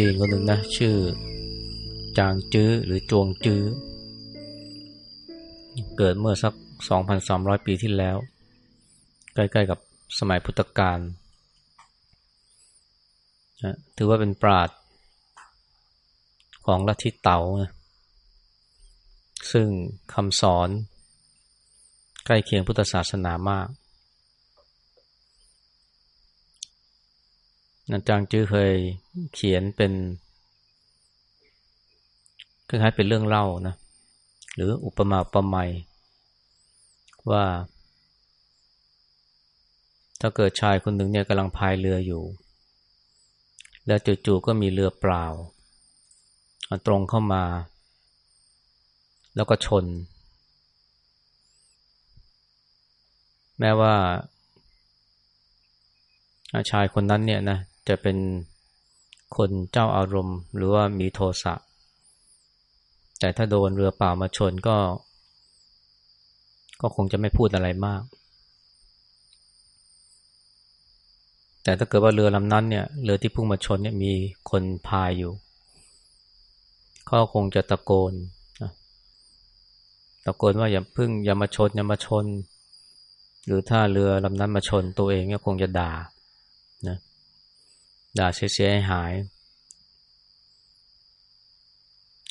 จีนคนหนึ่งนะ ชื่อ จางจื้อหรือจวงจื้อ เกิดเมื่อสัก 2,300 ปีที่แล้ว ใกล้ๆกับสมัยพุทธกาลถือว่าเป็นปราชญ์ของลัทธิเต๋านะซึ่งคำสอนใกล้เคียงพุทธศาสนามาก นันจางจื้อเคยเขียนเป็นคล้ายๆเป็นเรื่องเล่านะ หรืออุปมาอุปไมยว่า ถ้าเกิดชายคนหนึ่งเนี่ยกำลังพายเรืออยู่ แล้วจู่ๆก็มีเรือเปล่า ตรงเข้ามา แล้วก็ชน แม้ว่าชายคนนั้นเนี่ยนะ จะเป็นคนเจ้าอารมณ์ หรือว่ามีโทสะ แต่ถ้าโดนเรือเปล่ามาชนก็ ก็คงจะไม่พูดอะไรมาก แต่ถ้าเกิดว่าเรือลำนั้นเนี่ยเรือที่พุ่งมาชนเนี่ยมีคนพายอยู่ก็คงจะตะโกนตะโกนว่าอย่าพึ่งอย่ามาชนอย่ามาชน หรือถ้าเรือลำนั้นมาชนตัวเองก็คงจะด่านะ ด่าเสียหาย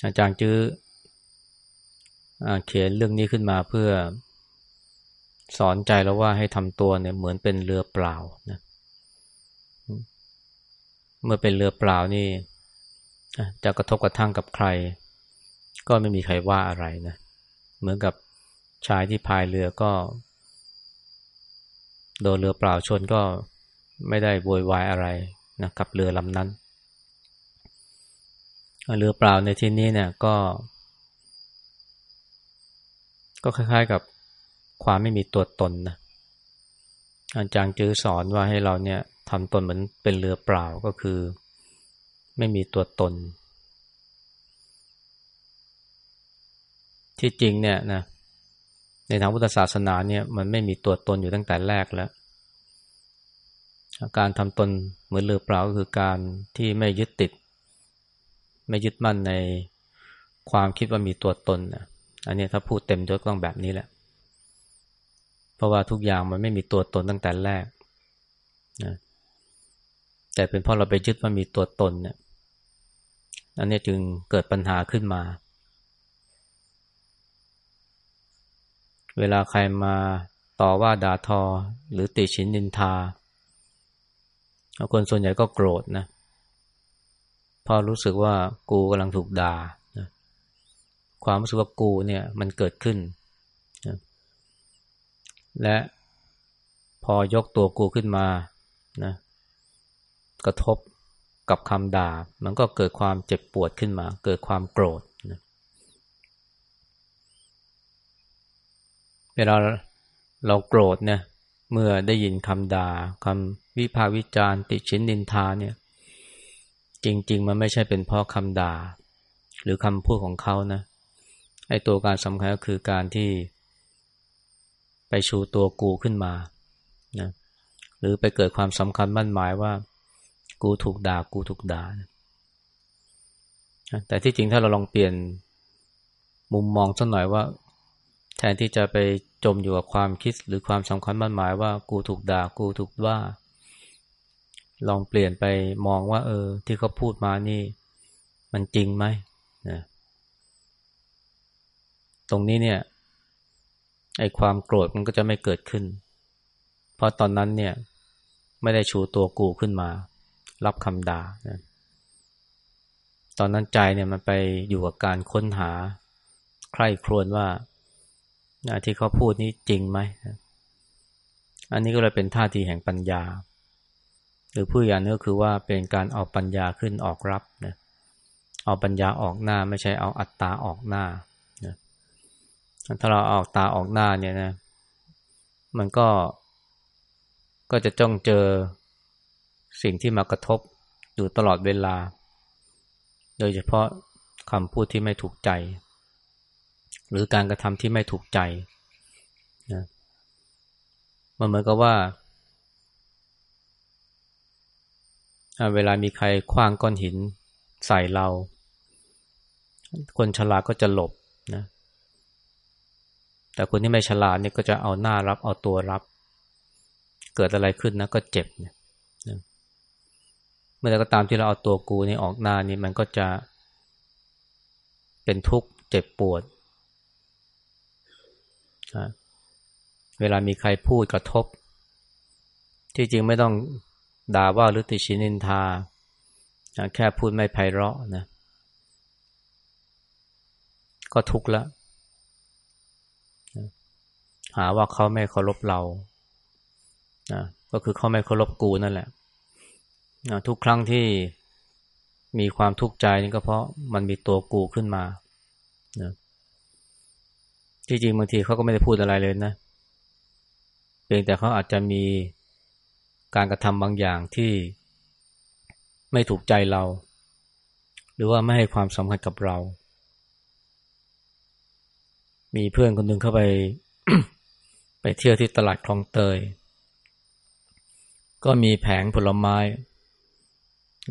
อาจารย์จื้อเขียนเรื่องนี้ขึ้นมาเพื่อสอนใจแล้วว่าให้ทำตัวเนี่ยเหมือนเป็นเรือเปล่านะเมื่อเป็นเรือเปล่านี่จะกระทบกระทั่งกับใคร ก็ไม่มีใครว่าอะไรนะเหมือนกับชายที่พายเรือก็ โดนเรือเปล่าชนก็ไม่ได้โวยวายอะไร นะกับเรือลำนั้น เรือเปล่าในที่นี้เนี่ยก็ ก็คล้ายๆกับความไม่มีตัวตนนะอาจารย์จื้อสอนว่าให้เราเนี่ยทำตนเหมือนเป็นเรือเปล่าก็คือ ไม่มีตัวตน ที่จริงเนี่ยนะในทางพุทธศาสนาเนี่ยมันไม่มีตัวตนอยู่ตั้งแต่แรกแล้ว การทำตนเหมือนเรือเปล่าก็คือการที่ไม่ยึดติด ไม่ยึดมั่นในความคิดว่ามีตัวตนนะอันนี้ถ้าพูดเต็มยศต้องแบบนี้แหละ เพราะว่าทุกอย่างมันไม่มีตัวตนตั้งแต่แรกนะแต่เป็นเพราะเราไปยึดว่ามีตัวตนเนี่ยอันนี้จึงเกิดปัญหาขึ้นมา เวลาใครมาต่อว่าด่าทอหรือติชินนินทา คนส่วนใหญ่ก็โกรธนะพอรู้สึกว่ากูกำลังถูกด่านะความรู้สึกว่ากูเนี่ยมันเกิดขึ้นนะและพอยกตัวกูขึ้นมานะกระทบกับคำด่า มันก็เกิดความเจ็บปวดขึ้นมา เกิดความโกรธนะเวลาเราโกรธเนี่ย เมื่อได้ยินคำด่าคำวิพากษ์วิจารณ์ติชินนินทาเนี่ย จริง ๆ มันไม่ใช่เป็นเพราะคำด่า หรือคำพูดของเขานะไอ้ตัวการสำคัญก็คือการที่ ไปชูตัวกูขึ้นมานะหรือไปเกิดความสำคัญมั่นหมายว่า กูถูกด่ากูถูกด่าแต่ที่จริงถ้าเราลองเปลี่ยนมุมมองสักหน่อยว่า แทนที่จะไปจมอยู่กับความคิดหรือความสำคัญมั่นหมายว่ากูถูกด่ากูถูกว่า ลองเปลี่ยนไปมองว่า เออ ที่เขาพูดมานี่ มันจริงไหมนะตรงนี้เนี่ยไอ้ความโกรธมันก็จะไม่เกิดขึ้น เพราะตอนนั้นเนี่ย ไม่ได้ชูตัวกูขึ้นมา รับคำด่านะตอนนั้นใจเนี่ยมันไปอยู่กับการค้นหา ใคร่ครวญว่า ที่เขาพูดนี้จริงไหมอันนี้ก็เลยเป็นท่าทีแห่งปัญญา หรือผู้อย่างนี้ก็คือว่าเป็นการเอาปัญญาขึ้นออกรับนะเอาปัญญาออกหน้าไม่ใช่เอาอัตตาออกหน้านะถ้าเราออกตาออกหน้าเนี่ยนะมันก็ก็จะจ้องเจอสิ่งที่มากระทบอยู่ตลอดเวลา โดยเฉพาะคำพูดที่ไม่ถูกใจ หรือการกระทำที่ไม่ถูกใจนะมันเหมือนกับว่า เวลามีใครคว้างก้อนหินใส่เรา คนฉลาดก็จะหลบนะ แต่คนที่ไม่ฉลาดเนี่ยก็จะเอาหน้ารับ เอาตัวรับ เกิดอะไรขึ้นนะก็เจ็บเนี่ยเมื่อใดก็ตามที่เราเอาตัวกูนี่ออกหน้านี่มันก็จะเป็นทุกข์เจ็บปวด เวลามีใครพูดกระทบ ที่จริงไม่ต้องด่าว่าหรือติชินินทา แค่พูดไม่ไพเราะนะ ก็ทุกข์ล้วหาว่าเขาไม่เคารพเรานะก็คือเขาไม่เคารพกูนั่นแหละนะทุกครั้งที่มีความทุกข์ใจนี่ก็เพราะมันมีตัวกูขึ้นมานะ จริงบางทีเขาก็ไม่ได้พูดอะไรเลยนะเพียงแต่เขาอาจจะมีการกระทำบางอย่างที่ไม่ถูกใจเรา หรือว่าไม่ให้ความสำคัญกับเรา มีเพื่อนคนหนึ่งเข้าไป ไปเที่ยวที่ตลาดคลองเตย ก็มีแผงผลไม้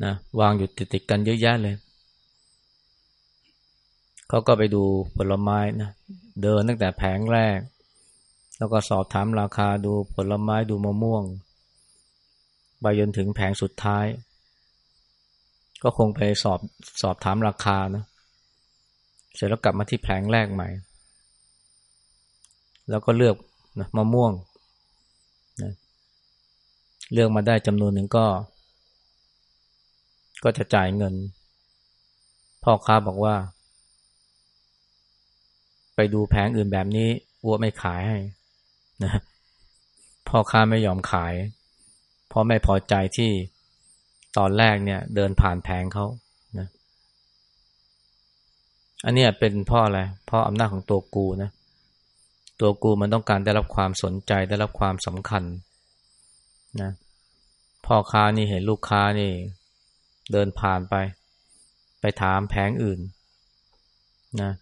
นะวางอยู่ติดๆกันเยอะแยะเลย เขาก็ไปดูผลไม้นะ เดินตั้งแต่แผงแรก แล้วก็สอบถามราคาดูผลไม้ดูมะม่วงไปจนถึงแผงสุดท้าย ก็คงไปสอบสอบถามราคานะ เสร็จแล้วกลับมาที่แผงแรกใหม่ แล้วก็เลือกนะมะม่วงนะเลือกมาได้จำนวนหนึ่งก็ ก็จะจ่ายเงิน พ่อค้าบอกว่า ไปดูแผงอื่นแบบนี้วัวไม่ขายให้นะพ่อค้าไม่ยอมขาย เพราะไม่พอใจที่ตอนแรกเนี่ย เดินผ่านแผงเขานะอันนี้เป็นพ่ออะไรพ่ออำนาจของตัวกูนะตัวกูมันต้องการได้รับความสนใจได้รับความสำคัญนะพ่อค้านี่เห็นลูกค้านี่ เดินผ่านไป ไปถามแผงอื่นนะ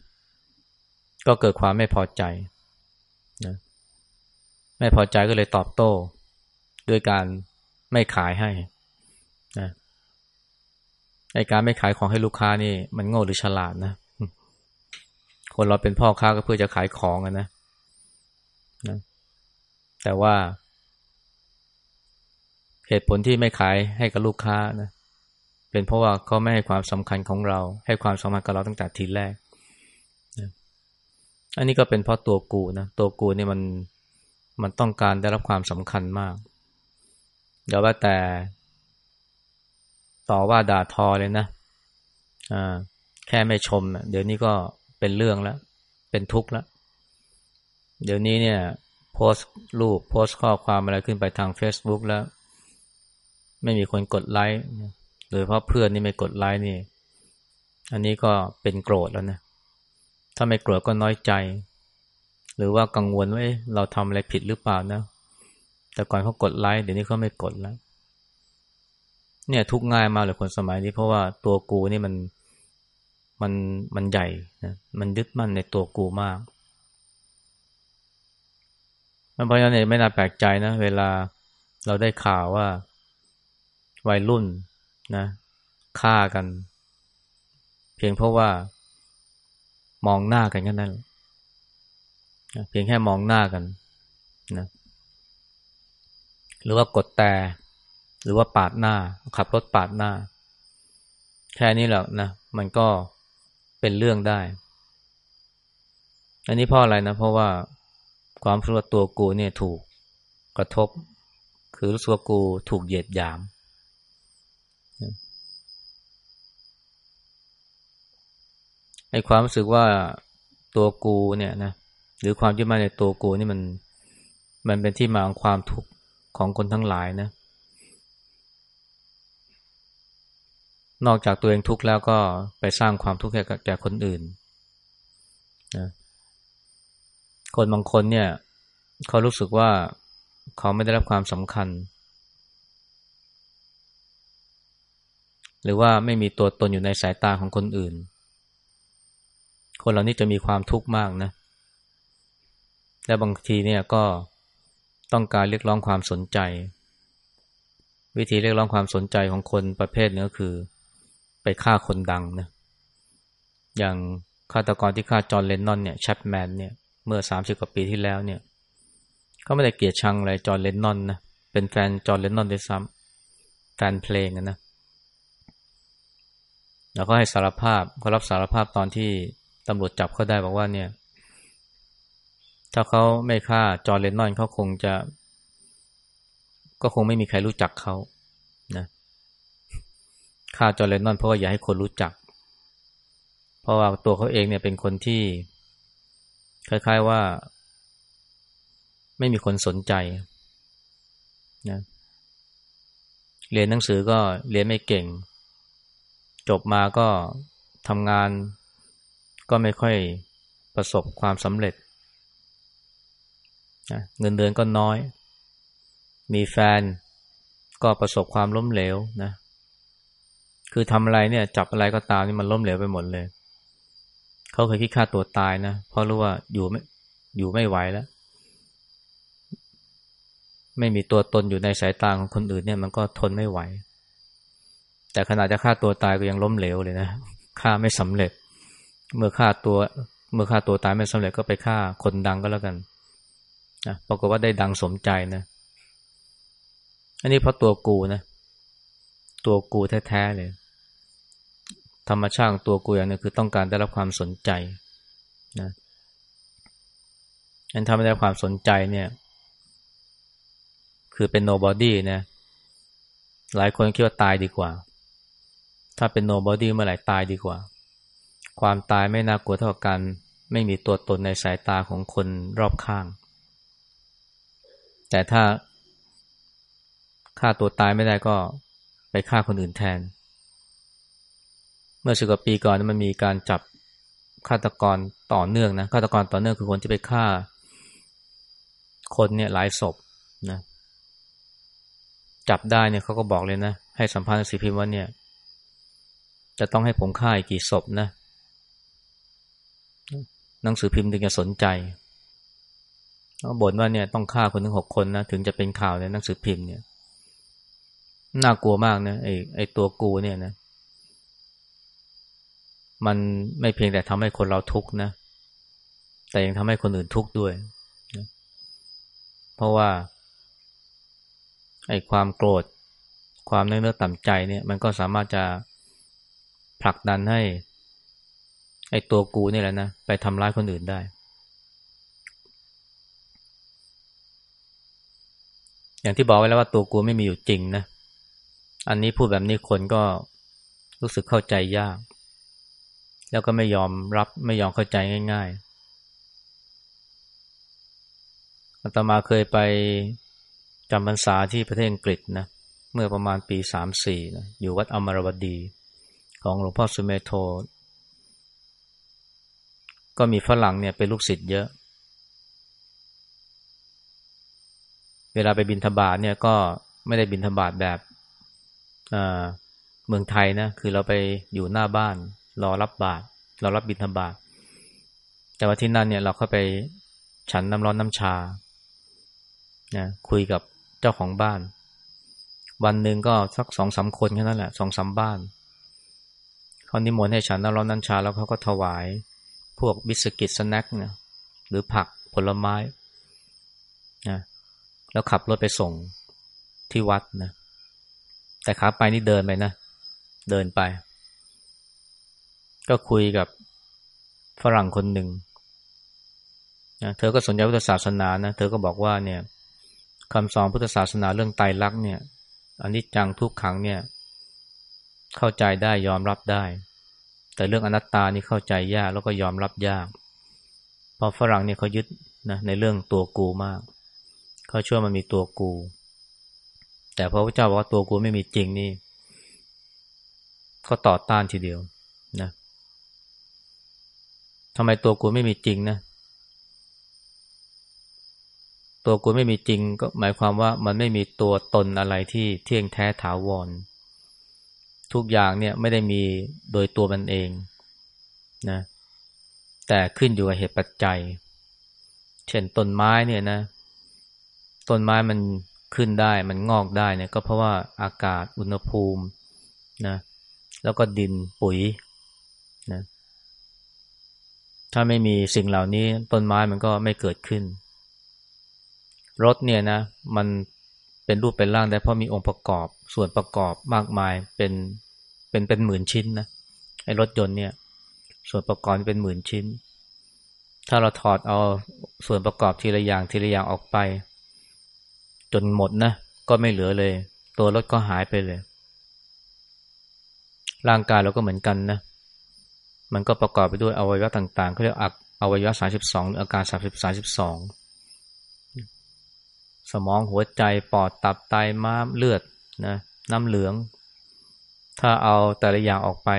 ก็เกิดความไม่พอใจนะไม่พอใจก็เลยตอบโต้ ด้วยการไม่ขายให้นะไอการไม่ขายของให้ลูกค้านี่ มันโง่หรือฉลาดนะ คนเราเป็นพ่อค้าก็เพื่อจะขายของนะ นะ แต่ว่า เหตุผลที่ไม่ขายให้กับลูกค้านะ เป็นเพราะว่าเขาไม่ให้ความสำคัญของเรา ให้ความสำคัญกับเราตั้งแต่ทีแรก อันนี้ก็เป็นเพราะตัวกูนะตัวกูเนี่ยมันมันต้องการได้รับความสำคัญมากเดี๋ยวว่าแต่ ต่อว่าด่าทอเลยนะอ่าแค่ไม่ชมเดี๋ยวนี้ก็เป็นเรื่องแล้ว เป็นทุกข์แล้วเดี๋ยวนี้เนี่ย โพสต์รูปโพสต์ข้อความอะไรขึ้นไปทาง Facebook แล้ว ไม่มีคนกดไลค์โดยเพราะเพื่อนนี่ไม่กดไลค์นี่ อันนี้ก็เป็นโกรธแล้วนะ ถ้าไม่โกรธก็น้อยใจ หรือว่ากังวลว่าเราทำอะไรผิดหรือเปล่านะ แต่ก่อนเขากดไลค์เดี๋ยวนี้เขาไม่กดแล้ว เนี่ยทุกง่ายมากเลยคนสมัยนี้ เพราะว่าตัวกูนี่มันมันมันใหญ่นะมันยึดมั่นในตัวกูมากมันเพราะฉะนั้นไม่น่าแปลกใจนะ เวลาเราได้ข่าวว่าวัยรุ่นนะฆ่ากัน เพียงเพราะว่า มองหน้ากันแค่นั้นเพียงแค่มองหน้ากันนะหรือว่ากดแต่ หรือว่าปาดหน้า ขับรถปาดหน้า แค่นี้แหละนะมันก็เป็นเรื่องได้ อันนี้เพราะอะไรนะ เพราะว่าความรู้สึกตัวกูเนี่ยถูกกระทบ คือรู้สึกกูถูกเหยียดหยาม ไอ้ความรู้สึกว่าตัวกูเนี่ยนะหรือความยึดมั่นในตัวกูนี่มัน มันเป็นที่มาของความทุกข์ของคนทั้งหลายนะ นอกจากตัวเองทุกข์แล้วก็ไปสร้างความทุกข์ให้แก่คนอื่นนะคนบางคนเนี่ย เขารู้สึกว่าเขาไม่ได้รับความสำคัญ หรือว่าไม่มีตัวตนอยู่ในสายตาของคนอื่น คนเหล่านี้จะมีความทุกข์มากนะ และบางทีเนี่ยก็ต้องการเรียกร้องความสนใจ วิธีเรียกร้องความสนใจของคนประเภทนี้ก็คือ ไปฆ่าคนดังนะอย่างฆาตกรที่ฆ่าจอห์นเลนนอนเนี่ยแชปแมนเนี่ยเมื่อสามสิบกว่าปีที่แล้วเนี่ยเขาไม่ได้เกลียดชังอะไรจอห์นเลนนอนนะเป็นแฟนจอห์นเลนนอนด้วยซ้ำแฟนเพลงนะแล้วก็ให้สารภาพเขารับสารภาพตอนที่ ตำรวจจับเขาได้บอกว่าเนี่ย ถ้าเขาไม่ฆ่าจอห์นเลนนอนเขาคงจะ ก็คงไม่มีใครรู้จักเขานะฆ่าจอร์เลนนอนเพราะว่าอยากให้คนรู้จัก เพราะว่าตัวเขาเองเนี่ยเป็นคนที่ คล้าย ๆว่า ไม่มีคนสนใจนะเรียนหนังสือก็เรียนไม่เก่ง จบมาก็ทำงาน ก็ไม่ค่อยประสบความสำเร็จ เงินเดือนก็น้อย มีแฟนก็ประสบความล้มเหลวนะ คือทำอะไรเนี่ย จับอะไรก็ตามนี่มันล้มเหลวไปหมดเลย เขาเคยคิดฆ่าตัวตายนะ เพราะรู้ว่าอยู่ไม่อยู่ไม่ไหวแล้ว ไม่มีตัวตนอยู่ในสายตาของคนอื่นเนี่ย มันก็ทนไม่ไหว แต่ขณะจะฆ่าตัวตายก็ยังล้มเหลวเลยนะฆ่าไม่สำเร็จ เมื่อฆ่าตัว เมื่อฆ่าตัวตายไม่สำเร็จก็ไปฆ่าคนดังก็แล้วกันนะปรากฏว่าได้ดังสมใจนะ อันนี้เพราะตัวกูนะ ตัวกูแท้ๆเลย ธรรมชาติตัวกูอย่างนึงคือต้องการได้รับความสนใจนะอันทำให้ได้ความสนใจเนี่ย คือเป็น nobody นะ หลายคนคิดว่าตายดีกว่า ถ้าเป็นโนบอดี้เมื่อไหร่ตายดีกว่า ความตายไม่น่ากลัวเท่ากัน ไม่มีตัวตนในสายตาของคนรอบข้าง แต่ถ้าฆ่าตัวตายไม่ได้ก็ไปฆ่าคนอื่นแทน เมื่อสิบกว่าปีก่อนมันมีการจับฆาตกรต่อเนื่องนะฆาตกรต่อเนื่องคือคนที่ไปฆ่า คนเนี่ยหลายศพนะจับได้เนี่ยเขาก็บอกเลยนะ ให้สัมภาษณ์สิพิมพ์ว่าเนี่ย จะต้องให้ผมฆ่าอีกกี่ศพนะ หนังสือพิมพ์ถึงจะสนใจบ่นว่าเนี่ยต้องฆ่าคนถึงหกคนนะถึงจะเป็นข่าวในหนังสือพิมพ์เนี่ยน่ากลัวมากนะไอ้ไอ้ตัวกูเนี่ยนะ มันไม่เพียงแต่ทำให้คนเราทุกข์นะ แต่ยังทำให้คนอื่นทุกข์ด้วยนะเพราะว่า ไอ้ความโกรธ ความเนื้อต่ำใจเนี่ย มันก็สามารถจะผลักดันให้ ไอ้ตัวกูนี่แหละนะไปทำร้ายคนอื่นได้ อย่างที่บอกไว้แล้วว่าตัวกูไม่มีอยู่จริงนะ อันนี้พูดแบบนี้คนก็รู้สึกเข้าใจยาก แล้วก็ไม่ยอมรับไม่ยอมเข้าใจง่ายๆอาตมาเคยไปจำพรรษาที่ประเทศอังกฤษนะ เมื่อประมาณปีสามสี่นะอยู่วัดอมรวดี ของหลวงพ่อสุเมโท ก็มีฝรั่งเนี่ยเป็นลูกศิษย์เยอะ เวลาไปบินธบาตเนี่ยก็ไม่ได้บินธบาตแบบเมืองไทยนะ คือเราไปอยู่หน้าบ้าน รอรับบาตรเรารับบิณฑบาตแต่ว่าที่นั่นเนี่ยเราเข้าไปฉันน้ำร้อนน้ำชานะคุยกับเจ้าของบ้าน วันหนึ่งก็สักสองสามคนแค่นั้นแหละสองสามบ้านเขานิมนต์ให้ฉันน้ำร้อนน้ำชาแล้วเขาก็ถวาย พวกบิสกิต snack เนี่ยหรือผักผลไม้นะแล้วขับรถไปส่งที่วัดนะแต่ขาไปนี่เดินไปนะ เดินไป ก็คุยกับฝรั่งคนหนึ่งนะเธอก็สนใจพุทธศาสนานะเธอก็บอกว่าเนี่ยคำสอนพุทธศาสนาเรื่องไตรลักษณ์เนี่ยอันนี้จังทุกขังเนี่ย เข้าใจได้ยอมรับได้ แต่เรื่องอนัตตานี่เข้าใจยากแล้วก็ยอมรับยากเพราะฝรั่งเนี่ยเขายึดนะในเรื่องตัวกูมาก เขาเชื่อมันมีตัวกู แต่พระพุทธเจ้าบอกว่าตัวกูไม่มีจริงนี่เขาต่อต้านทีเดียวนะทำไมตัวกูไม่มีจริงนะ ตัวกูไม่มีจริงก็หมายความว่ามันไม่มีตัวตนอะไรที่เที่ยงแท้ถาวร ทุกอย่างเนี่ยไม่ได้มีโดยตัวมันเองนะแต่ขึ้นอยู่กับเหตุปัจจัย เช่นต้นไม้เนี่ยนะ ต้นไม้มันขึ้นได้มันงอกได้เนี่ยก็เพราะว่าอากาศอุณหภูมินะแล้วก็ดินปุ๋ยนะถ้าไม่มีสิ่งเหล่านี้ต้นไม้มันก็ไม่เกิดขึ้นรถเนี่ยนะ มัน เป็นรูปเป็นร่างได้เพราะมีองค์ประกอบ ส่วนประกอบมากมายเป็นเป็นเป็นหมื่นชิ้นนะไอ้รถยนต์เนี่ย ส่วนประกอบเป็นหมื่นชิ้น ถ้าเราถอดเอาส่วนประกอบทีละอย่างทีละอย่างออกไป จนหมดนะก็ไม่เหลือเลย ตัวรถก็หายไปเลย ร่างกายเราก็เหมือนกันนะมันก็ประกอบไปด้วยอวัยวะต่างๆเขาเรียกอักอวัยวะสาสิบสองหรืออาการสามสิบสามสิบสอง สมองหัวใจปอดตับไตม้ามเลือดนะน้ำเหลือง ถ้าเอาแต่ละอย่างออกไป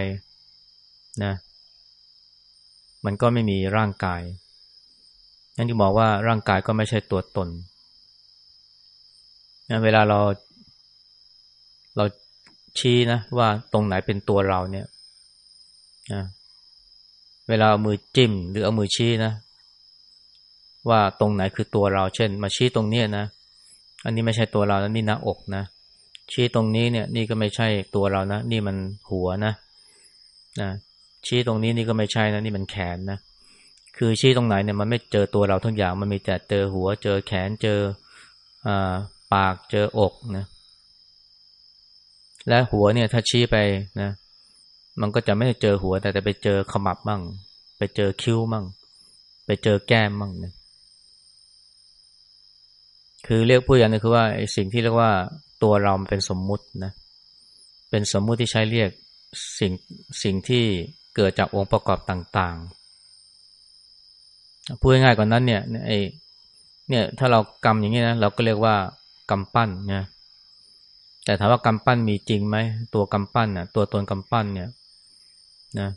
นะมันก็ไม่มีร่างกายนั่นที่บอกว่าร่างกายก็ไม่ใช่ตัวตนนะเวลาเรา เราชี้นะว่าตรงไหนเป็นตัวเราเนี่ยนะเวลาเอามือจิ้มหรือเอามือชี้นะ ว่าตรงไหนคือตัวเรา เช่น มาชี้ตรงนี้นะ อันนี้ไม่ใช่ตัวเรานะนี่หน้าอกนะ ชี้ตรงนี้เนี่ย นี่ก็ไม่ใช่ตัวเรานะ นี่มันหัวนะนะชี้ตรงนี้นี่ก็ไม่ใช่นะ นี่มันแขนนะ คือชี้ตรงไหนเนี่ยมันไม่เจอตัวเราทุกอย่าง มันมีแต่เจอหัว เจอแขน เจออปาก เจออกนะ และหัวเนี่ยถ้าชี้ไปนะ มันก็จะไม่เจอหัว แต่แต่ไปเจอขมับมั่งไปเจอคิ้วมั่งไปเจอแก้มมั่งนี่ย คือเรียกผู้อย่างนึงคือว่าไอ้สิ่งที่เรียกว่าตัวเราเป็นสมมุตินะ เป็นสมมุติที่ใช้เรียกสิ่งสิ่งที่เกิดจากองค์ประกอบต่างๆ พูดง่ายๆกว่านนั้นเนี่ยไอ้เนี่ยถ้าเรากำอย่างนี้นะเราก็เรียกว่ากำปั้นนะแต่ถามว่ากำปั้นมีจริงไหมตัวกำปั้นน่ะตัวตนกำปั้นเนี่ยนะ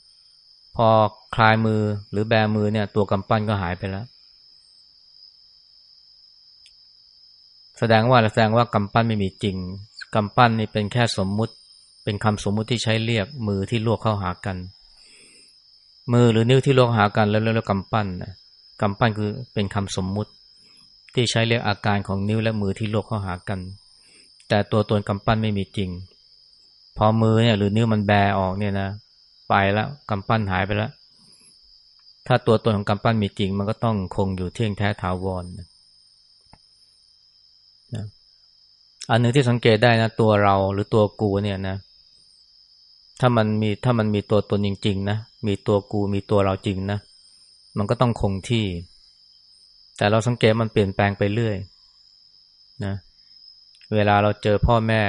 พอคลายมือหรือแบมือเนี่ย ตัวกำปั้นก็หายไปแล้ว แสดงว่าแสดงว่ากำปั้นไม่มีจริงกำปั้นนี่เป็นแค่สมมุติ เป็นคำสมมุติที่ใช้เรียกมือที่ลวกเข้าหากัน มือหรือนิ้วที่ลวกหากันแล้วแล้วกำปั้นนะกำปั้นคือเป็นคำสมมุติ ที่ใช้เรียกอาการของนิ้วและมือที่ลวกเข้าหากัน แต่ตัวตนกำปั้นไม่มีจริง พอมือเนี่ยหรือนิ้วมันแบออกเนี่ยนะไปแล้วกำปั้นหายไปแล้วถ้าตัวตนของกำปั้นมีจริง มันก็ต้องคงอยู่เที่ยงแท้ถาวรนะ อันหนึ่งที่สังเกตได้นะ ตัวเราหรือตัวกูเนี่ยนะ ถ้ามันมีถ้ามันมีตัวตนจริง ๆ นะมีตัวกูมีตัวเราจริงนะมันก็ต้องคงที่ แต่เราสังเกตมันเปลี่ยนแปลงไปเรื่อยนะเวลาเราเจอพ่อแม่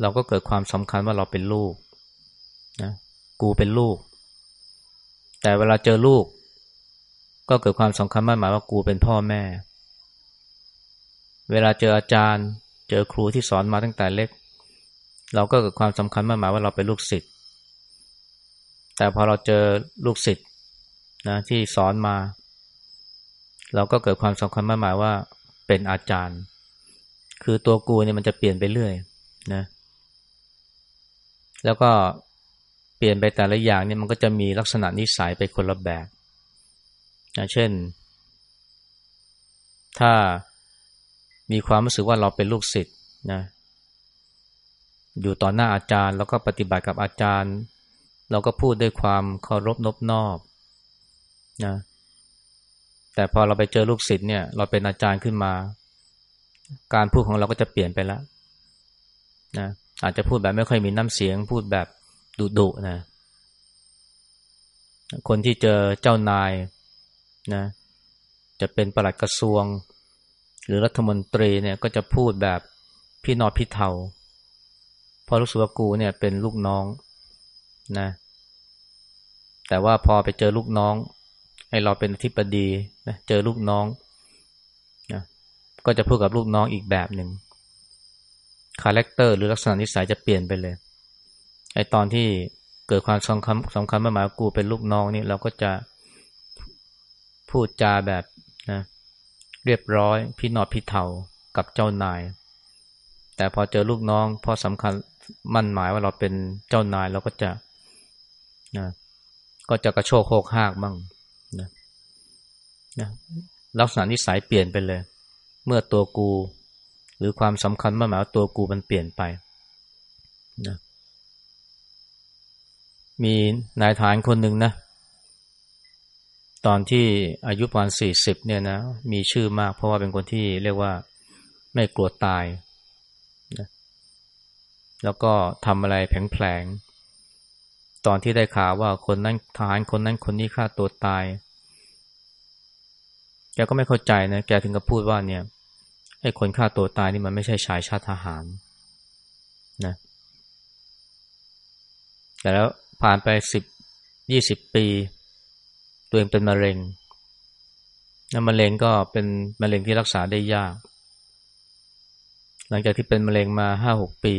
เราก็เกิดความสำคัญว่าเราเป็นลูกนะกูเป็นลูก แต่เวลาเจอลูก ก็เกิดความสำคัญมากหมายว่ากูเป็นพ่อแม่ เวลาเจออาจารย์ เจอครูที่สอนมาตั้งแต่เล็ก เราก็เกิดความสำคัญมากหมายว่าเราเป็นลูกศิษย์ แต่พอเราเจอลูกศิษย์นะที่สอนมา เราก็เกิดความสำคัญมากหมายว่าเป็นอาจารย์ คือตัวกูเนี่ยมันจะเปลี่ยนไปเรื่อยนะแล้วก็เปลี่ยนไปแต่ละอย่างเนี่ยมันก็จะมีลักษณะนิสัยไปคนละแบบนะเช่น ถ้า มีความรู้สึกว่าเราเป็นลูกศิษย์นะอยู่ต่อหน้าอาจารย์ แล้วก็ปฏิบัติกับอาจารย์ เราก็พูดด้วยความเคารพนบนอบนะแต่พอเราไปเจอลูกศิษย์เนี่ย เราเป็นอาจารย์ขึ้นมา การพูดของเราก็จะเปลี่ยนไปแล้วนะอาจจะพูดแบบไม่ค่อยมีน้ำเสียง พูดแบบดุดุนะคนที่เจอเจ้านายนะ จะเป็นประหลัดกระทรวง รือรัฐมนตรีเนี่ยก็จะพูดแบบพี่นอพี่เทาพอรู้สึกว่ากูเนี่ยเป็นลูกน้องนะ แต่ว่าพอไปเจอลูกน้อง ให้เราเป็นอธิบดีนะเจอลูกน้องนะก็จะพูดกับลูกน้องอีกแบบหนึ่งคาแรคเตอร์หรือลักษณะนิสัยจะเปลี่ยนไปเลยไอตอนที่เกิดความสำคัญสำคัญมาหมายกูเป็นลูกน้องนี่เราก็จะพูดจาแบบ เรียบร้อย พี่นอดพี่เทากับเจ้านาย แต่พอเจอลูกน้องพอสำคัญมั่นหมายว่าเราเป็นเจ้านายเราก็จะนะก็จะกระโชกโคกหากบ้างนะนะลักษณะนิสัยเปลี่ยนไปเลย เมื่อตัวกู หรือความสำคัญมากหมายว่าตัวกูมันเปลี่ยนไปนะมีนายทหารคนหนึ่งนะ ตอนที่อายุประมาณสี่สิบเนี่ยนะมีชื่อมากเพราะว่าเป็นคนที่เรียกว่าไม่กลัวตายนะแล้วก็ทำอะไรแผลงๆตอนที่ได้ข่าวว่าคนนั้นทหารคนนั้นคนนี้ฆ่าตัวตาย แกก็ไม่เข้าใจนะแกถึงกับพูดว่าเนี่ยไอ้คนฆ่าตัวตายนี่มันไม่ใช่ชายชาติทหารนะแต่แล้วผ่านไปสิบยี่สิบปี ตัวเองเป็นมะเร็งแล้วมะเร็งก็เป็นมะเร็งที่รักษาได้ยาก หลังจากที่เป็นมะเร็งมาห้าหกปี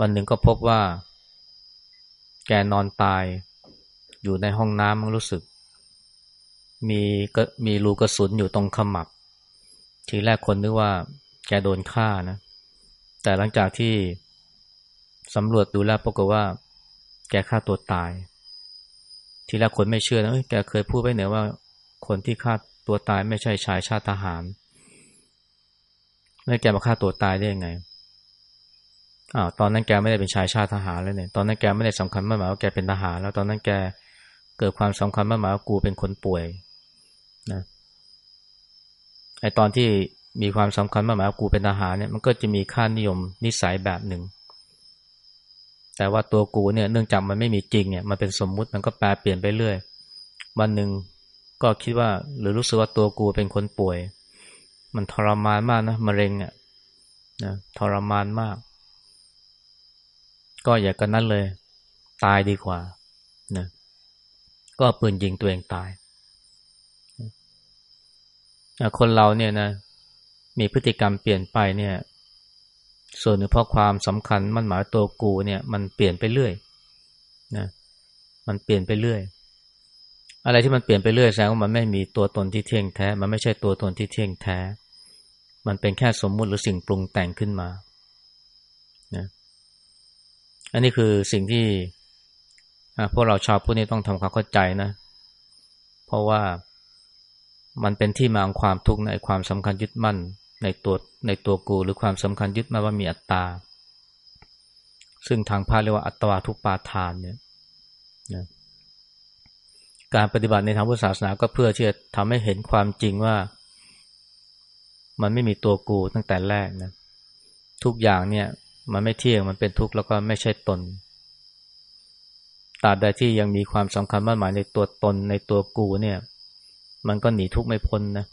วันหนึ่งก็พบว่า แกนอนตาย อยู่ในห้องน้ำมันรู้สึก มีก็มีรูกระสุนอยู่ตรงขมับ ทีแรกคนนึกว่า แกโดนฆ่านะ แต่หลังจากที่สำรวจดูแล้วปรากฏว่า แกฆ่าตัวตาย ทีแรกคนไม่เชื่อนะแกเคยพูดไว้เหนือว่า คนที่ฆ่าตัวตายไม่ใช่ชายชาติทหาร แล้วแกมาฆ่าตัวตายได้ยังไงอ้าวตอนนั้นแกไม่ได้เป็นชายชาติทหารแล้วเนี่ย ตอนนั้นแกไม่ได้สำคัญมากหมายว่าแกเป็นทหาร แล้วตอนนั้นแกเกิดความสำคัญมากหมายว่ากูเป็นคนป่วยนะไอตอนที่มีความสำคัญมากหมายว่ากูเป็นทหารเนี่ยมันก็จะมีค่านิยมนิสัยแบบหนึ่ง แต่ว่าตัวกูเนี่ยเนื่องจากมันไม่มีจริงเนี่ยมันเป็นสมมุติมันก็แปลเปลี่ยนไปเรื่อย วันหนึ่งก็คิดว่าหรือรู้สึกว่าตัวกูเป็นคนป่วย มันทรมานมากนะมะเร็งอะนะทรมานมาก ก็อย่ากันนั้นเลย ตายดีกว่านะก็ปืนยิงตัวเองตาย คนเราเนี่ยนะมีพฤติกรรมเปลี่ยนไปเนี่ย ส่วนหนึ่งเพราะความสำคัญมันหมายตัวกูเนี่ย มันเปลี่ยนไปเรื่อยนะมันเปลี่ยนไปเรื่อย อะไรที่มันเปลี่ยนไปเรื่อยแสดงว่ามันไม่มีตัวตนที่เที่ยงแท้ มันไม่ใช่ตัวตนที่เที่ยงแท้ มันเป็นแค่สมมุติหรือสิ่งปรุงแต่งขึ้นมานะอันนี้คือสิ่งที่พวกเราชาวพุทธนี่ต้องทำความเข้าใจนะ เพราะว่ามันเป็นที่มาของความทุกข์ในความสำคัญยึดมั่น ในตัวในตัวกูหรือความสำคัญยึดมาว่ามีอัตตา ซึ่งทางพาเรียกว่าอัตวาทุปาทานเนี่ยนะการปฏิบัติในทางพุทธศาสนาก็เพื่อที่จะทำให้เห็นความจริงว่า มันไม่มีตัวกูตั้งแต่แรกนะทุกอย่างเนี่ย มันไม่เที่ยงมันเป็นทุกข์แล้วก็ไม่ใช่ตนตราบใดที่ยังมีความสำคัญมากหมายในตัวตนในตัวกูเนี่ย มันก็หนีทุกข์ไม่พ้นนะ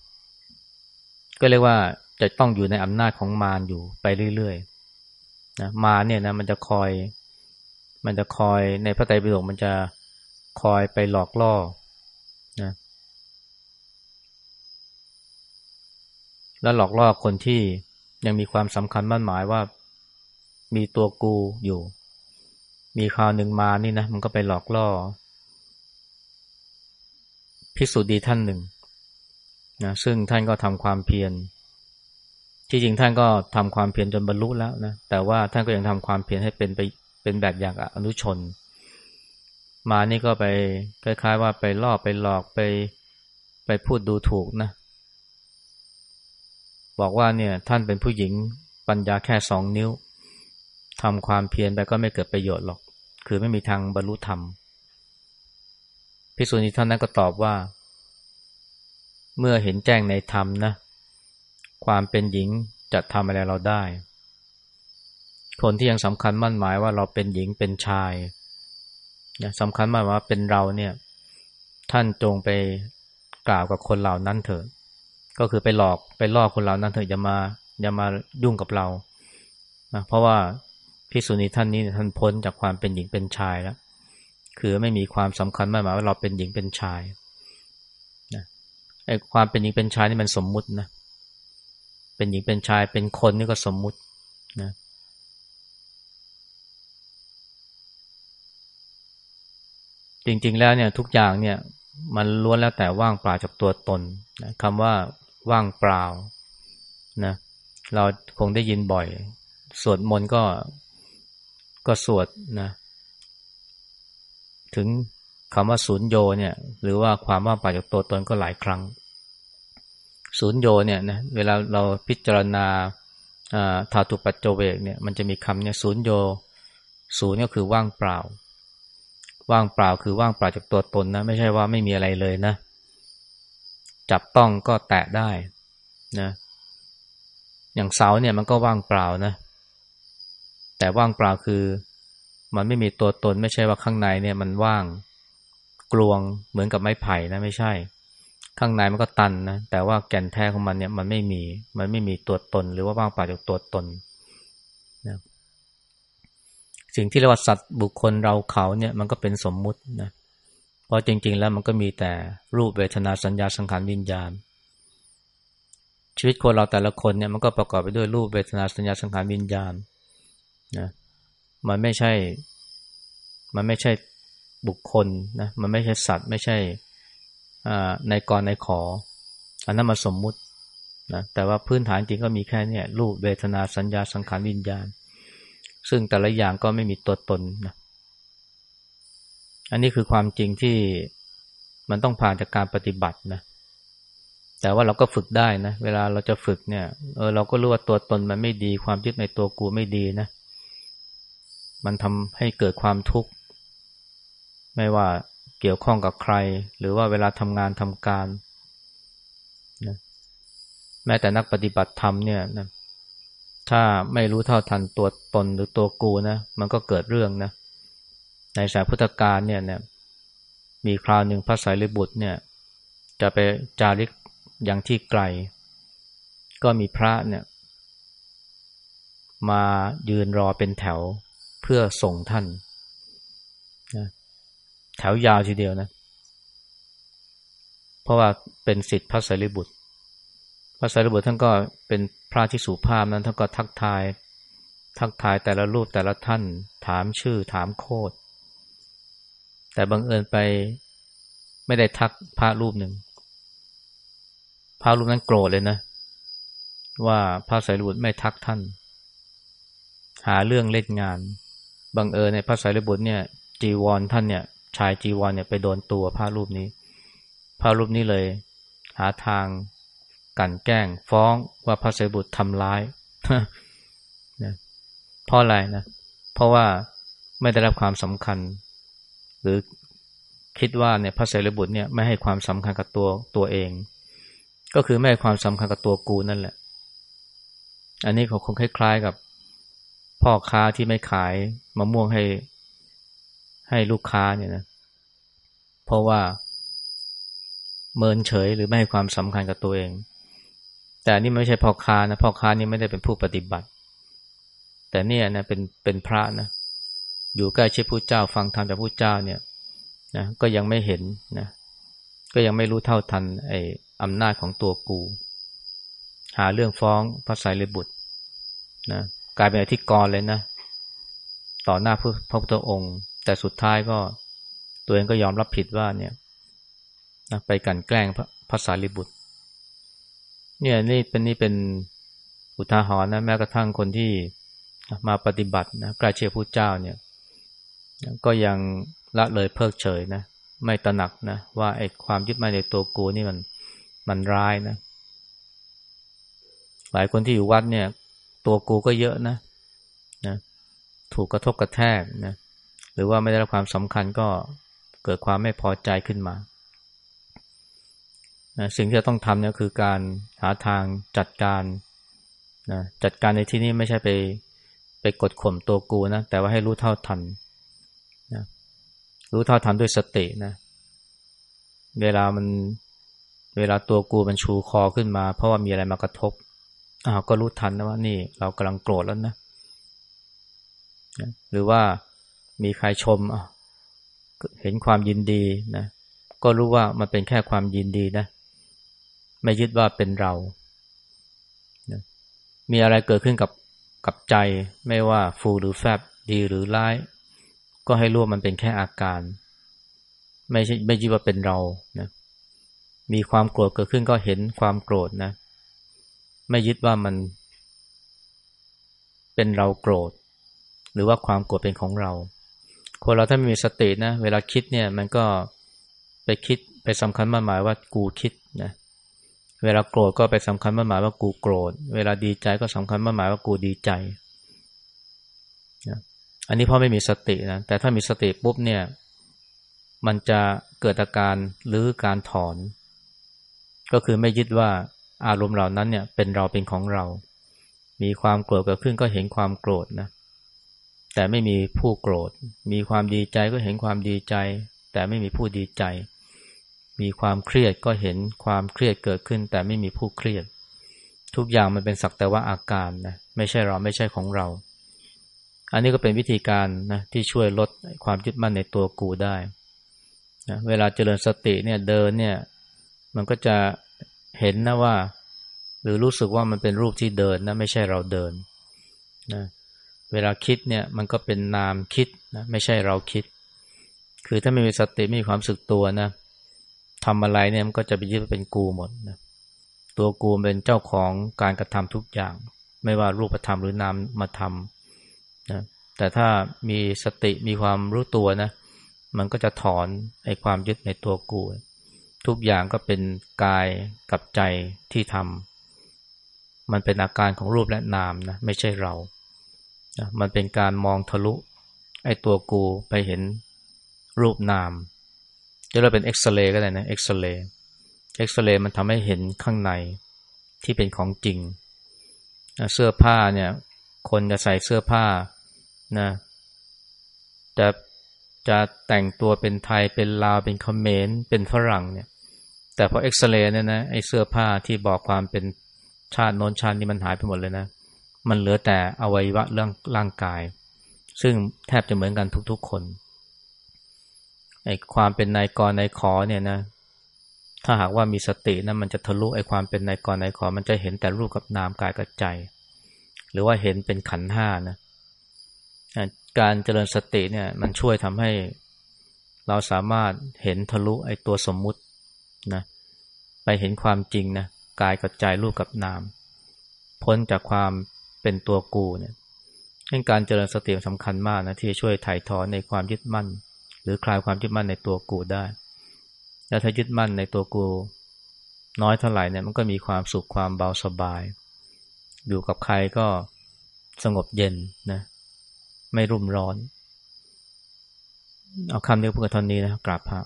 ก็เรียกว่า จะต้องอยู่ในอำนาจของมารอยู่ไปเรื่อยๆนะมารเนี่ยนะมันจะคอย มันจะคอยในพระไตรปิฎกมันจะคอยไปหลอกล่อนะแล้วหลอกล่อคนที่ยังมีความสำคัญมั่นหมายว่ามีตัวกูอยู่ มีคราวหนึ่งมานี่นะมันก็ไปหลอกล่อพิสูจน์ดีท่านหนึ่งนะซึ่งท่านก็ทำความเพียร ที่จริงท่านก็ทำความเพียรจนบรรลุแล้วนะแต่ว่าท่านก็ยังทำความเพียรให้เป็นไปเป็นแบบอย่างอนุชน มานี่ก็ไปคล้าย ๆ ว่าไปล่อไปหลอกไปไปพูดดูถูกนะบอกว่าเนี่ยท่านเป็นผู้หญิงปัญญาแค่สองนิ้วทำความเพียรไปก็ไม่เกิดประโยชน์หรอก คือไม่มีทางบรรลุธรรมพิสุนีท่านนั้นก็ตอบว่า เมื่อเห็นแจ้งในธรรมนะ ความเป็นหญิงจะทำอะไรเราได้ คนที่ยังสำคัญมั่นหมายว่าเราเป็นหญิงเป็นชายสำคัญมากว่าเป็นเราเนี่ย ท่านจงไปกล่าวกับคนเหล่านั้นเถอะ ก็คือไปหลอกไปล่อคนเหล่านั้นเถอะอย่ามาอย่ามายุ่งกับเรานะเพราะว่าพิสุนีท่านนี้ท่านพ้นจากความเป็นหญิงเป็นชายแล้วคือไม่มีความสำคัญมากหมายว่าเราเป็นหญิงเป็นชายนะไอ้ความเป็นหญิงเป็นชายนี่มันสมมุตินะ เป็นหญิงเป็นชายเป็นคนนี่ก็สมมุตินะจริงๆแล้วเนี่ยทุกอย่างเนี่ยมันล้วนแล้วแต่ว่างเปล่าจากตัวตนนะคำว่าว่างเปล่านะเราคงได้ยินบ่อย สวดมนต์ก็ก็สวดนะถึงคำว่าศูนย์โยเนี่ย หรือว่าความว่างเปล่าจากตัวตนก็หลายครั้ง ศูนย์โยเนี่ยนะเวลาเราพิจารณาธาตุปัจจเวกเนี่ยมันจะมีคำเนี่ยศูนย์โยศูนย์ก็คือว่างเปล่า ว่างเปล่าคือว่างเปล่าจากตัวตนนะไม่ใช่ว่าไม่มีอะไรเลยนะ จับต้องก็แตะได้นะอย่างเสาเนี่ยมันก็ว่างเปล่านะ แต่ว่างเปล่าคือ มันไม่มีตัวตน ไม่ใช่ว่าข้างในเนี่ยมันว่างกลวงเหมือนกับไม้ไผ่นะไม่ใช่ ข้างในมันก็ตันนะแต่ว่าแก่นแท้ของมันเนี่ยมันไม่มี มันไม่มีตัวตน หรือว่าว่างเปล่าจากตัวตนนะสิ่งที่เรียกว่าสัตว์บุคคลเราเขาเนี่ยมันก็เป็นสมมุตินะเพราะจริง ๆ แล้วมันก็มีแต่รูปเวทนาสัญญาสังขารวิญญาณ ชีวิตคนเราแต่ละคนเนี่ยมันก็ประกอบไปด้วยรูปเวทนาสัญญาสังขารวิญญาณนะมันไม่ใช่ มันไม่ใช่บุคคลนะมันไม่ใช่สัตว์ ไม่ใช่ ในกรในขอ อันนั้นมาสมมุตินะแต่ว่าพื้นฐานจริงก็มีแค่เนี่ยรูปเวทนาสัญญาสังขารวิญญาณ ซึ่งแต่ละอย่างก็ไม่มีตัวตนนะอันนี้คือความจริงที่มันต้องผ่านจากการปฏิบัตินะแต่ว่าเราก็ฝึกได้นะ เวลาเราจะฝึกเนี่ยเออเราก็รู้ว่าตัวตนมันไม่ดี ความยึดในตัวกูไม่ดีนะ มันทำให้เกิดความทุกข์ ไม่ว่า เกี่ยวข้องกับใคร หรือว่าเวลาทำงานทำการนะแม้แต่นักปฏิบัติธรรมเนี่ยนะถ้าไม่รู้เท่าทันตัวตนหรือตัวกูนะ มันก็เกิดเรื่องนะ ในสายพุทธกาลเนี่ยนะมีคราวหนึ่งพระสายรีบุตรเนี่ย จะไปจาริกอย่างที่ไกล ก็มีพระเนี่ย มายืนรอเป็นแถวเพื่อส่งท่าน แถวยาวทีเดียวนะ เพราะว่าเป็นสิทธิพระสารีบุตร พระสารีบุตรท่านก็เป็นพระที่สุภาพนั้นท่านก็ทักทาย ทักทายแต่ละรูปแต่ละท่าน ถามชื่อถามโคดแต่บังเอิญไปไม่ได้ทักพระรูปหนึ่ง พระรูปนั้นโกรธเลยนะ ว่าพระสายบุตรไม่ทักท่าน หาเรื่องเล่นงานบังเอิญในพระสายบุตรเนี่ยจีวรท่านเนี่ย ชายจีวรเนี่ยไปโดนตัวพระรูปนี้ พระรูปนี้เลย หาทางกันแกล้ง ฟ้องว่าพระเสบุตรทำร้ายนะเพราะอะไรนะเพราะว่าไม่ได้รับความสำคัญ หรือคิดว่าเนี่ยพระเสบุตรเนี่ยไม่ให้ความสำคัญกับตัวตัวเอง ก็คือไม่ให้ความสำคัญกับตัวกูนั่นแหละ อันนี้เขาคงคล้ายๆกับพ่อค้าที่ไม่ขายมะม่วงให้ ให้ลูกค้าเนี่ยนะเพราะว่าเมินเฉยหรือไม่ให้ความสำคัญกับตัวเอง แต่นี่ไม่ใช่พ่อค้านะพ่อค้านี่ไม่ได้เป็นผู้ปฏิบัติ แต่เนี่ยนะเป็นเป็นพระนะอยู่ใกล้ชิดผู้เจ้าฟังธรรมจากผู้เจ้าเนี่ยนะก็ยังไม่เห็นนะก็ยังไม่รู้เท่าทันไอ้อำนาจของตัวกู หาเรื่องฟ้องพระไตรบุตรนะกลายเป็นอธิกรเลยนะ ต่อหน้าพระพุทธองค์ แต่สุดท้ายก็ตัวเองก็ยอมรับผิดว่าเนี่ยนะไปกันแกล้งพระสารีบุตร เนี่ยนี่เป็นนี่เป็นอุทาหรณ์นะแม้กระทั่งคนที่มาปฏิบัตินะใกล้เชื่อผู้เจ้าเนี่ย ก็ยังละเลยเพิกเฉยนะไม่ตระหนักนะว่าไอ้ความยึดมั่นในตัวกูนี่มันมันร้ายนะ หลายคนที่อยู่วัดเนี่ย ตัวกูก็เยอะนะนะ ถูกกระทบกระแทกนะห รือว่าไม่ได้รับความสำคัญก็เกิดความไม่พอใจขึ้นมา สิ่งที่จะต้องทำเนี่ยคือการหาทางจัดการนะจัดการในที่นี้ไม่ใช่ไปไปกดข่มตัวกูนะ แต่ว่าให้รู้เท่าทันนะรู้เท่าทันด้วยสตินะ เวลามันเวลาตัวกูมันชูคอขึ้นมา เพราะว่ามีอะไรมากระทบอ้าวก็รู้ทันนะว่านี่เรากำลังโกรธแล้วนะ หรือว่า มีใครชมเห็นความยินดีนะ ก็รู้ว่ามันเป็นแค่ความยินดีนะ ไม่ยึดว่าเป็นเรามีอะไรเกิดขึ้นกับกับใจ ไม่ว่าฟูหรือแฟบดีหรือร้าย ก็ให้รู้ว่ามันเป็นแค่อาการ ไม่ใช่ไม่ยึดว่าเป็นเรานะมีความโกรธเกิดขึ้นก็เห็นความโกรธนะ ไม่ยึดว่ามัน เป็นเราโกรธ หรือว่าความโกรธเป็นของเรา คนเราถ้าไม่มีสตินะ เวลาคิดเนี่ยมันก็ไปคิดไปสำคัญมาหมายว่ากูคิดนะเวลาโกรธก็ไปสำคัญมั่นหมายว่ากูโกรธ เวลาดีใจก็สำคัญมั่นหมายว่ากูดีใจนะอันนี้เพราะไม่มีสตินะแต่ถ้ามีสติปุ๊บเนี่ย มันจะเกิดอาการหรือการถอน ก็คือไม่ยึดว่าอารมณ์เหล่านั้นเนี่ยเป็นเราเป็นของเรา มีความโกรธเกิดขึ้นก็เห็นความโกรธนะ แต่ไม่มีผู้โกรธ มีความดีใจก็เห็นความดีใจ แต่ไม่มีผู้ดีใจ มีความเครียดก็เห็นความเครียดเกิดขึ้น แต่ไม่มีผู้เครียด ทุกอย่างมันเป็นสักแต่ว่าอาการนะไม่ใช่เราไม่ใช่ของเรา อันนี้ก็เป็นวิธีการนะที่ช่วยลดความยึดมั่นในตัวกูได้นะเวลาเจริญสติเนี่ยเดินเนี่ย มันก็จะเห็นนะว่า หรือรู้สึกว่ามันเป็นรูปที่เดินนะไม่ใช่เราเดินนะ เวลาคิดเนี่ยมันก็เป็นนามคิดนะไม่ใช่เราคิด คือถ้าไม่มีสติไม่มีความสึกตัวนะทำอะไรเนี่ยมันก็จะไปยึดเป็นกูหมดนะตัวกูเป็นเจ้าของการกระทำทุกอย่าง ไม่ว่ารูปธรรมหรือนามมาทำนะแต่ถ้ามีสติมีความรู้ตัวนะมันก็จะถอนไอ้ความยึดในตัวกู ทุกอย่างก็เป็นกายกับใจที่ทำมันเป็นอาการของรูปและนามนะไม่ใช่เรา มันเป็นการมองทะลุ ไอ้ตัวกูไปเห็นรูปนามจะเรียกเป็นเอ็กซเรย์ก็ได้นะเอ็กซเรย์เอ็กซเรย์มันทำให้เห็นข้างในที่เป็นของจริง เสื้อผ้าเนี่ย คนจะใส่เสื้อผ้านะจะจะแต่งตัวเป็นไทยเป็นลาวเป็นเขมรเป็นฝรั่งเนี่ย แต่พอเอ็กซเรย์เนี่ยนะไอ้เสื้อผ้าที่บอกความเป็นชาติโน้นชาตินี้มันหายไปหมดเลยนะ มันเหลือแต่อวัยวะเรื่องร่างกาย ซึ่งแทบจะเหมือนกันทุกๆคนไอ้ความเป็นนายกรนายขอเนี่ยนะ ถ้าหากว่ามีสตินะมันจะทะลุไอ้ความเป็นนายกรนายขอ มันจะเห็นแต่รูปกับนามกายกับใจ หรือว่าเห็นเป็นขันห้านะการเจริญสติเนี่ย มันช่วยทำให้เราสามารถเห็นทะลุไอ้ตัวสมมุตินะไปเห็นความจริงนะกายกับใจรูปกับนาม พ้นจากความ เป็นตัวกูเนี่ยการเจริญสติสำคัญมากนะที่จะช่วยถ่ายถอนในความยึดมั่น หรือคลายความยึดมั่นในตัวกูได้ แล้วถ้ายึดมั่นในตัวกู น้อยเท่าไหร่เนี่ยมันก็มีความสุขความเบาสบาย อยู่กับใครก็สงบเย็นนะไม่รุ่มร้อน เอาคำเดียวพูดกันเท่านี้นะกราบพระ